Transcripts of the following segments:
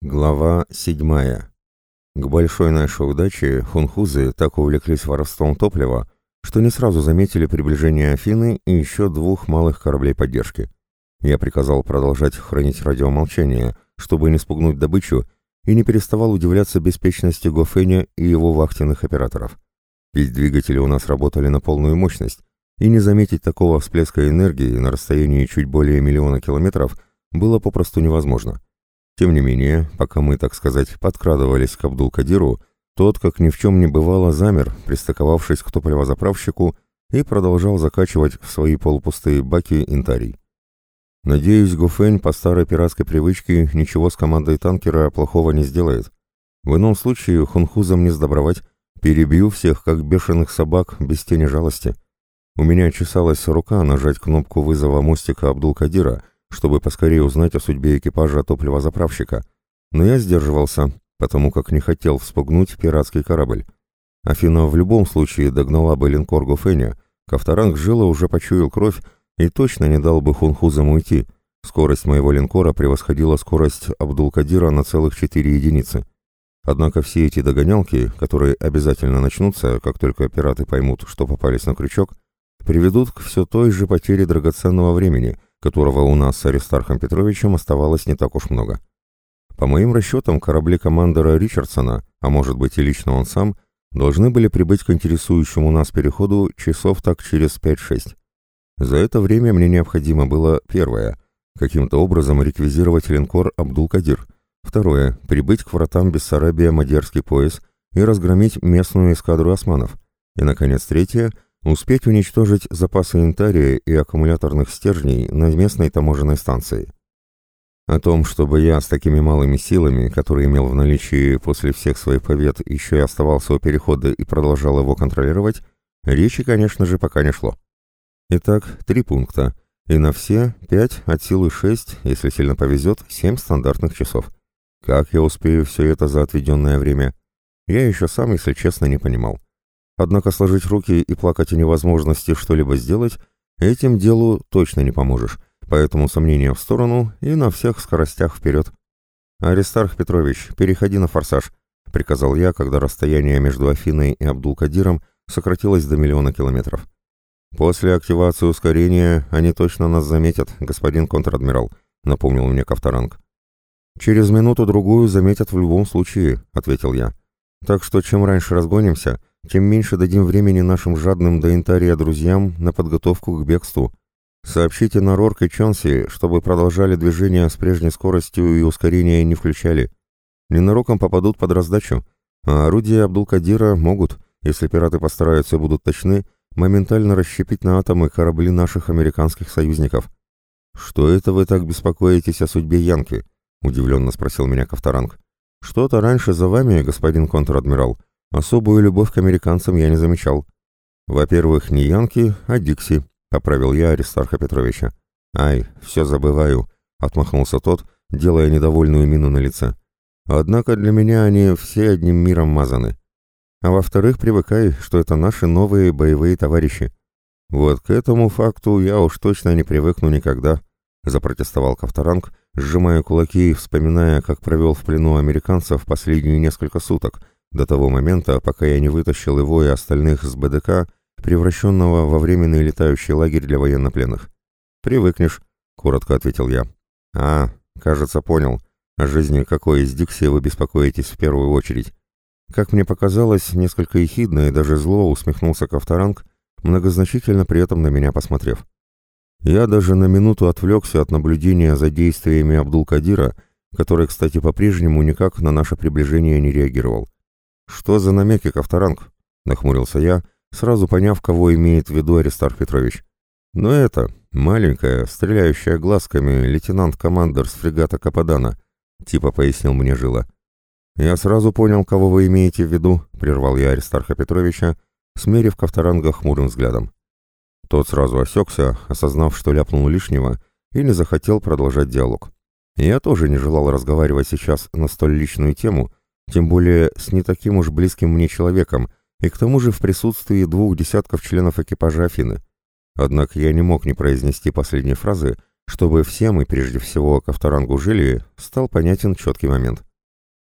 Глава седьмая. К большой нашей удаче хунхузы так увлеклись воровством топлива, что не сразу заметили приближение Афины и еще двух малых кораблей поддержки. Я приказал продолжать хранить радиомолчание, чтобы не спугнуть добычу, и не переставал удивляться беспечности Гофеня и его вахтенных операторов. Ведь двигатели у нас работали на полную мощность, и не заметить такого всплеска энергии на расстоянии чуть более миллиона километров было попросту невозможно. Тем не менее, пока мы, так сказать, подкрадывались к Абдул-Кадиру, тот, как ни в чем не бывало, замер, пристыковавшись к топливозаправщику и продолжал закачивать в свои полупустые баки интарий. Надеюсь, Гуфень по старой пиратской привычке ничего с командой танкера плохого не сделает. В ином случае хунхузам не сдобровать, перебью всех, как бешеных собак, без тени жалости. У меня чесалась рука нажать кнопку вызова мостика Абдул-Кадира — чтобы поскорее узнать о судьбе экипажа топливозаправщика, но я сдерживался, потому как не хотел вспугнуть пиратский корабль. Афина в любом случае догнала бы линкор Гуфеня, Ковторанг жила уже почуял кровь и точно не дал бы хунхузам уйти. Скорость моего линкора превосходила скорость Абдул-Кадира на целых четыре единицы. Однако все эти догонялки, которые обязательно начнутся, как только пираты поймут, что попались на крючок, приведут к все той же потере драгоценного времени — которого у нас с Аристархом Петровичем оставалось не так уж много. По моим расчетам, корабли командора Ричардсона, а может быть и лично он сам, должны были прибыть к интересующему нас переходу часов так через 5-6. За это время мне необходимо было, первое, каким-то образом реквизировать линкор Абдул-Кадир, второе, прибыть к вратам Бессарабия Мадерский пояс и разгромить местную эскадру османов, и, наконец, третье — успеть уничтожить запасы интария и аккумуляторных стержней на местной таможенной станции. О том, чтобы я с такими малыми силами, которые имел в наличии после всех своих побед, еще и оставался у перехода и продолжал его контролировать, речи, конечно же, пока не шло. Итак, три пункта. И на все пять от силы шесть, если сильно повезет, семь стандартных часов. Как я успею все это за отведенное время? Я еще сам, если честно, не понимал. Однако сложить руки и плакать о невозможности что-либо сделать этим делу точно не поможешь, поэтому сомнения в сторону и на всех скоростях вперед. «Аристарх Петрович, переходи на форсаж», — приказал я, когда расстояние между Афиной и Абдул-Кадиром сократилось до миллиона километров. «После активации ускорения они точно нас заметят, господин контр-адмирал», — напомнил мне Ковторанг. «Через минуту-другую заметят в любом случае», — ответил я. «Так что чем раньше разгонимся, тем меньше дадим времени нашим жадным до интария друзьям на подготовку к бегству. Сообщите на Рорк и Чонси, чтобы продолжали движение с прежней скоростью и ускорения не включали. Ненароком попадут под раздачу, а орудия Абдул-Кадира могут, если пираты постараются и будут точны, моментально расщепить на атомы корабли наших американских союзников. «Что это вы так беспокоитесь о судьбе Янки?» — удивленно спросил меня Ковторанг. «Что-то раньше за вами, господин контр-адмирал, Особую любовь к американцам я не замечал. Во-первых, не Янки, а Дикси, поправил я Аристарха Петровича. Ай, все забываю, отмахнулся тот, делая недовольную мину на лице. Однако для меня они все одним миром мазаны. А во-вторых, привыкай, что это наши новые боевые товарищи. Вот к этому факту я уж точно не привыкну никогда, запротестовал Ковторанг, сжимая кулаки и вспоминая, как провел в плену американцев последние несколько суток, до того момента, пока я не вытащил его и остальных с БДК, превращенного во временный летающий лагерь для военнопленных. «Привыкнешь», — коротко ответил я. «А, кажется, понял. О жизни какой из Дикси вы беспокоитесь в первую очередь?» Как мне показалось, несколько ехидно и даже зло усмехнулся Ковторанг, многозначительно при этом на меня посмотрев. Я даже на минуту отвлекся от наблюдения за действиями Абдул-Кадира, который, кстати, по-прежнему никак на наше приближение не реагировал. «Что за намеки, Ковторанг?» — нахмурился я, сразу поняв, кого имеет в виду Аристарх Петрович. «Но это, маленькая, стреляющая глазками, лейтенант-командор с фрегата Кападана», — типа пояснил мне Жила. «Я сразу понял, кого вы имеете в виду», — прервал я Аристарха Петровича, смерив Ковторанга хмурым взглядом. Тот сразу осекся, осознав, что ляпнул лишнего, и не захотел продолжать диалог. Я тоже не желал разговаривать сейчас на столь личную тему, тем более с не таким уж близким мне человеком, и к тому же в присутствии двух десятков членов экипажа Афины. Однако я не мог не произнести последней фразы, чтобы всем и прежде всего Ковторангу Жилии стал понятен четкий момент.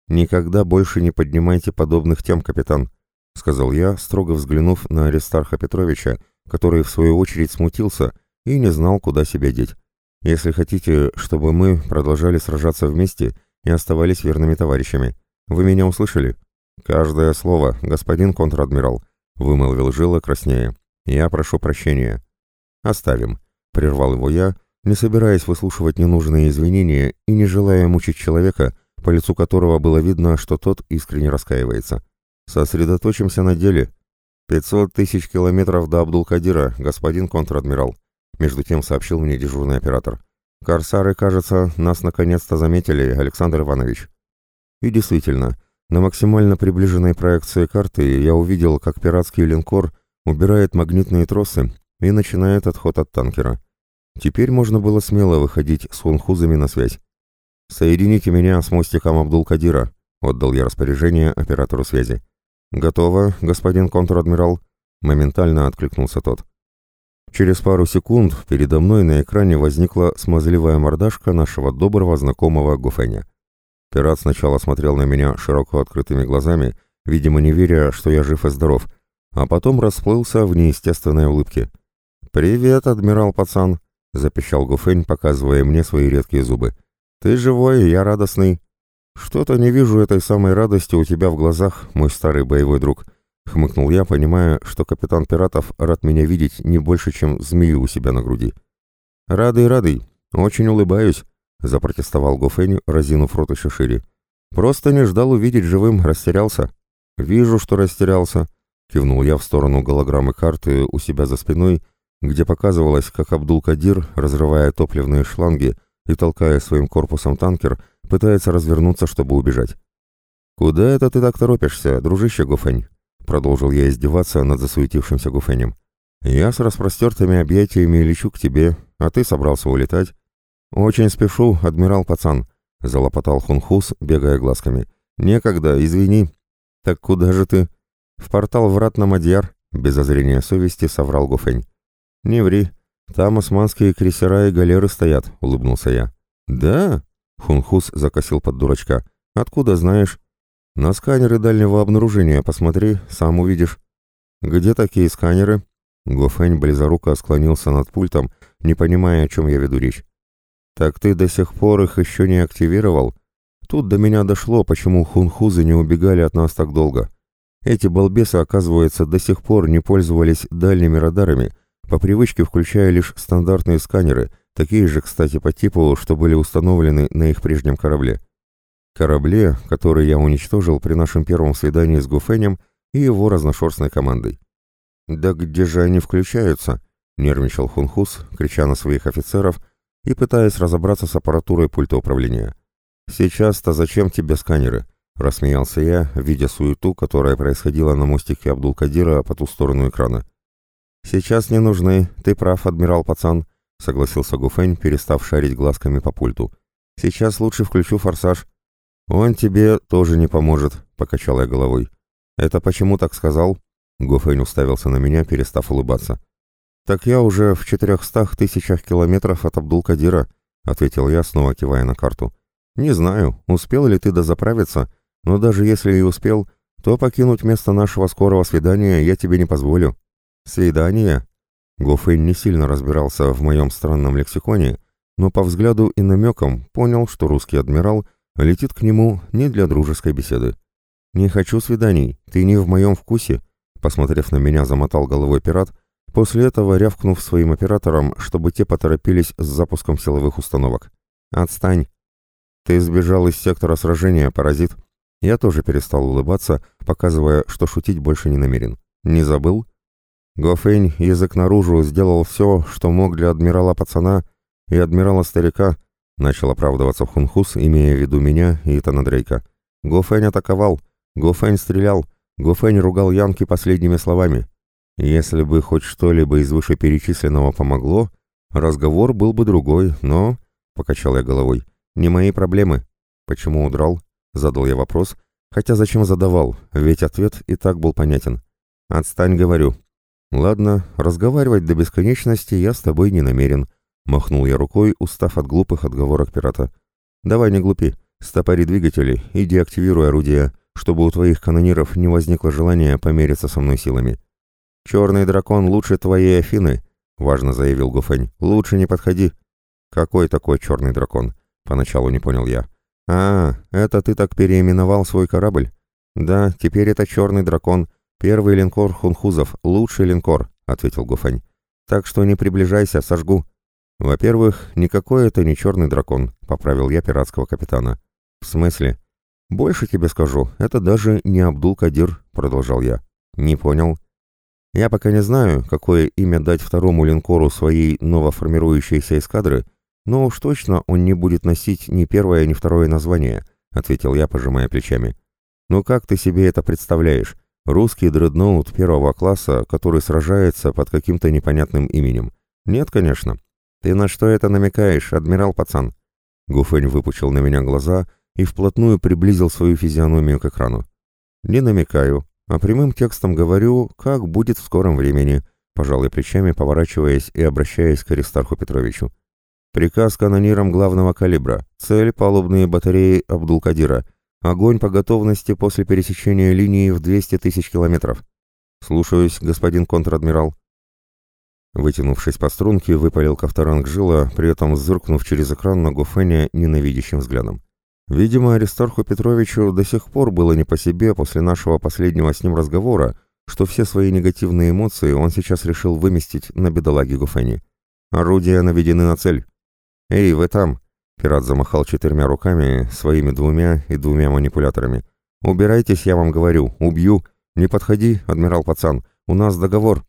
«Никогда больше не поднимайте подобных тем, капитан», — сказал я, строго взглянув на Аристарха Петровича, который в свою очередь смутился и не знал, куда себя деть. «Если хотите, чтобы мы продолжали сражаться вместе и оставались верными товарищами, вы меня услышали?» «Каждое слово, господин контр-адмирал», — вымолвил Жила краснее. «Я прошу прощения». «Оставим», — прервал его я, не собираясь выслушивать ненужные извинения и не желая мучить человека, по лицу которого было видно, что тот искренне раскаивается. «Сосредоточимся на деле. Пятьсот тысяч километров до Абдул-Кадира, господин контр-адмирал», — между тем сообщил мне дежурный оператор. «Корсары, кажется, нас наконец-то заметили, Александр Иванович». И действительно, на максимально приближенной проекции карты я увидел, как пиратский линкор убирает магнитные тросы и начинает отход от танкера. Теперь можно было смело выходить с хунхузами на связь. «Соедините меня с мостиком Абдул-Кадира», — отдал я распоряжение оператору связи. «Готово, господин контр-адмирал», — моментально откликнулся тот. Через пару секунд передо мной на экране возникла смазливая мордашка нашего доброго знакомого Гуфеня. Пират сначала смотрел на меня широко открытыми глазами, видимо, не веря, что я жив и здоров, а потом расплылся в неестественной улыбке. «Привет, адмирал пацан», — запищал Гуфень, показывая мне свои редкие зубы. «Ты живой, я радостный». «Что-то не вижу этой самой радости у тебя в глазах, мой старый боевой друг», — хмыкнул я, понимая, что капитан пиратов рад меня видеть не больше, чем змею у себя на груди. «Радый, радый, очень улыбаюсь», — запротестовал Гуфень, разинув рот еще шире. «Просто не ждал увидеть живым, растерялся». «Вижу, что растерялся», — кивнул я в сторону голограммы карты у себя за спиной, где показывалось, как Абдул-Кадир, разрывая топливные шланги и толкая своим корпусом танкер, пытается развернуться, чтобы убежать. «Куда это ты так торопишься, дружище Гуфень?» Продолжил я издеваться над засуетившимся Гуфенем. «Я с распростертыми объятиями лечу к тебе, а ты собрался улетать». «Очень спешу, адмирал пацан», — залопотал Хунхус, бегая глазками. «Некогда, извини». «Так куда же ты?» «В портал врат на Мадьяр», — без озрения совести соврал Гуфень. «Не ври. Там османские крейсера и галеры стоят», — улыбнулся я. «Да?» — Хунхус закосил под дурачка. «Откуда знаешь?» «На сканеры дальнего обнаружения посмотри, сам увидишь». «Где такие сканеры?» Гофень близоруко склонился над пультом, не понимая, о чем я веду речь. «Так ты до сих пор их еще не активировал?» Тут до меня дошло, почему хунхузы не убегали от нас так долго. Эти балбесы, оказывается, до сих пор не пользовались дальними радарами, по привычке включая лишь стандартные сканеры, такие же, кстати, по типу, что были установлены на их прежнем корабле. Корабле, который я уничтожил при нашем первом свидании с Гуфенем и его разношерстной командой. «Да где же они включаются?» — нервничал Хунхус, крича на своих офицеров и пытаясь разобраться с аппаратурой пульта управления. «Сейчас-то зачем тебе сканеры?» — рассмеялся я, видя суету, которая происходила на мостике Абдул-Кадира по ту сторону экрана. «Сейчас не нужны, ты прав, адмирал пацан», — согласился Гуфень, перестав шарить глазками по пульту. «Сейчас лучше включу форсаж». «Он тебе тоже не поможет», — покачал я головой. «Это почему так сказал?» Гуфень уставился на меня, перестав улыбаться. «Так я уже в четырехстах тысячах километров от Абдул-Кадира», — ответил я, снова кивая на карту. «Не знаю, успел ли ты дозаправиться, но даже если и успел, то покинуть место нашего скорого свидания я тебе не позволю». «Свидание?» Гофейн не сильно разбирался в моем странном лексиконе, но по взгляду и намекам понял, что русский адмирал летит к нему не для дружеской беседы. «Не хочу свиданий, ты не в моем вкусе», посмотрев на меня, замотал головой пират, после этого рявкнув своим операторам, чтобы те поторопились с запуском силовых установок. «Отстань!» «Ты сбежал из сектора сражения, паразит!» Я тоже перестал улыбаться, показывая, что шутить больше не намерен. «Не забыл?» Гофейн, язык наружу, сделал все, что мог для адмирала пацана и адмирала старика, начал оправдываться Хунхус, имея в виду меня и Итана Дрейка. Атаковал, Гофейн стрелял, Гофейн ругал Янки последними словами. Если бы хоть что-либо из вышеперечисленного помогло, разговор был бы другой, но... Покачал я головой. Не мои проблемы. Почему удрал? Задал я вопрос, хотя зачем задавал, ведь ответ и так был понятен. «Отстань, говорю», «Ладно, разговаривать до бесконечности я с тобой не намерен», — махнул я рукой, устав от глупых отговорок пирата. «Давай не глупи, Стопори двигатели и деактивируй орудие, чтобы у твоих канониров не возникло желания помериться со мной силами. «Черный дракон лучше твоей Афины», — важно заявил Гуфэнь. «Лучше не подходи». «Какой такой черный дракон?» — поначалу не понял я. «А, это ты так переименовал свой корабль?» «Да, теперь это черный дракон, первый линкор хунхузов, лучший линкор», — ответил Гуфэнь. «Так что не приближайся, сожгу». «Во-первых, никакой это не черный дракон», — поправил я пиратского капитана. «В смысле?» «Больше тебе скажу, это даже не Абдул-Кадир», — продолжал я. «Не понял». «Я пока не знаю, какое имя дать второму линкору своей новоформирующейся эскадры, но уж точно он не будет носить ни первое, ни второе название», — ответил я, пожимая плечами. «Ну как ты себе это представляешь? Русский дредноут первого класса, который сражается под каким-то непонятным именем? Нет, конечно. «Ты на что это намекаешь, адмирал-пацан?» Гуфэнь выпучил на меня глаза и вплотную приблизил свою физиономию к экрану. «Не намекаю, а прямым текстом говорю, как будет в скором времени», пожалуй плечами, поворачиваясь и обращаясь к Аристарху Петровичу. «Приказ канонирам главного калибра. Цель — палубные батареи Абдул-Кадира. Огонь по готовности после пересечения линии в 200 тысяч километров. Слушаюсь, господин контр-адмирал». Вытянувшись по струнке, выпалил Ковторанг жила, при этом зыркнув через экран на Гуфеня ненавидящим взглядом. Видимо, Аристарху Петровичу до сих пор было не по себе после нашего последнего с ним разговора, что все свои негативные эмоции он сейчас решил выместить на бедолаге Гуфени. Орудия наведены на цель. «Эй, вы там!» Пират замахал четырьмя руками, своими двумя и двумя манипуляторами. «Убирайтесь, я вам говорю, убью! Не подходи, адмирал пацан, у нас договор!»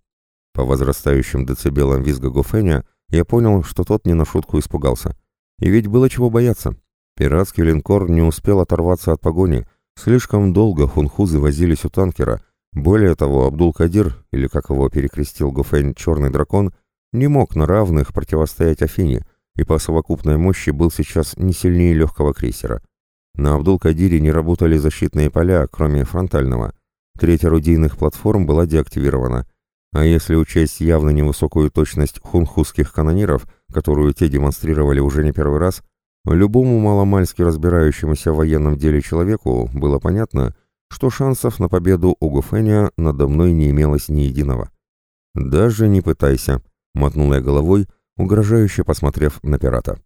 По возрастающим децибелам визга Гуфеня я понял, что тот не на шутку испугался. И ведь было чего бояться. Пиратский линкор не успел оторваться от погони. Слишком долго хунхузы возились у танкера. Более того, Абдул-Кадир, или как его перекрестил Гуфень «Черный дракон», не мог на равных противостоять Афине, и по совокупной мощи был сейчас не сильнее легкого крейсера. На Абдул-Кадире не работали защитные поля, кроме фронтального. Треть орудийных платформ была деактивирована, а если учесть явно невысокую точность хунхузских канониров, которую те демонстрировали уже не первый раз, любому маломальски разбирающемуся в военном деле человеку было понятно, что шансов на победу у Гуфеня надо мной не имелось ни единого. «Даже не пытайся», — мотнул я головой, угрожающе посмотрев на пирата.